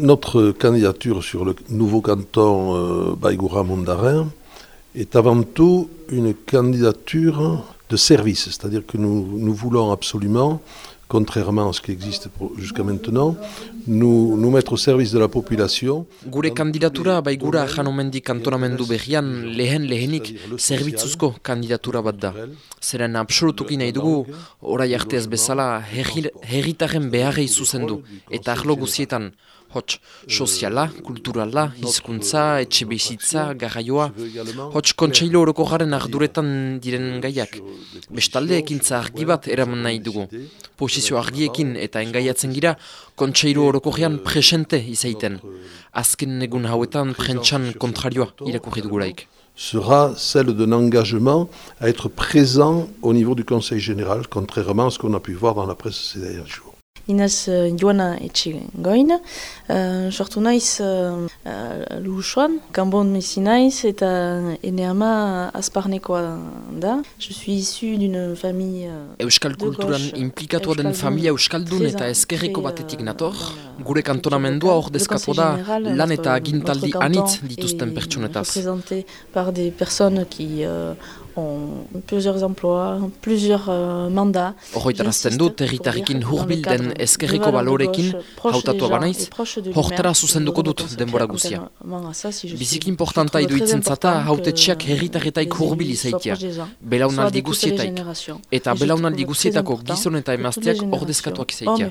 notre candidature sur le nouveau canton euh, Baïgoura-Mondarin est avant tout une candidature de service, c'est-à-dire que nous, nous voulons absolument contrairement à ce qui existe jusqu'à maintenant, nous, nous mettre au service de la population. Gure kandidatura baigura janomendi kantonamendu berrian lehen lehenik zerbitzuzko kandidatura bat da. Zeren absolutuki nahi dugu, orai arteaz bezala herritaren beharrei zuzendu, eta ahlo guzietan, Hots, soziala, kulturala, hizkuntza, etxe behizitza, garraioa. Hots, kontseilo horoko garen arduretan diren gaiak. Bestalde ekintza argi bat eraman nahi dugu. Sera celle d'un engagement à être présent au niveau du Conseil général, contrairement à ce qu'on a pu voir dans la presse ces derniers jours. Inaz uh, joana etxe goin, uh, sortu naiz uh, uh, luxuan, kanbon mezi naiz eta ene ama azparnekoa da. Je suis issu d'une famille uh, Euskal kulturan implikatua den familia Euskaldun eta ezkerreko batetik nator, gure kantonamendua hor dezkatu da lan eta agintaldi anitz dituzten pertsonetaz. Présenté par des personnes qui uh, ont plusieurs emplois, plusieurs uh, mandats. Horroitarazten du, territarrikin hurbil den ezkerreko balorekin hautatua banaiz, hortara zuzenduko dut denbora guzia. Biziki importanta iduitzen zata hautetxeak herritarretaik hurbil izaitia, belaunaldi guzietaik, eta belaunaldi guzietako gizon eta emazteak ordezkatuak izaitia.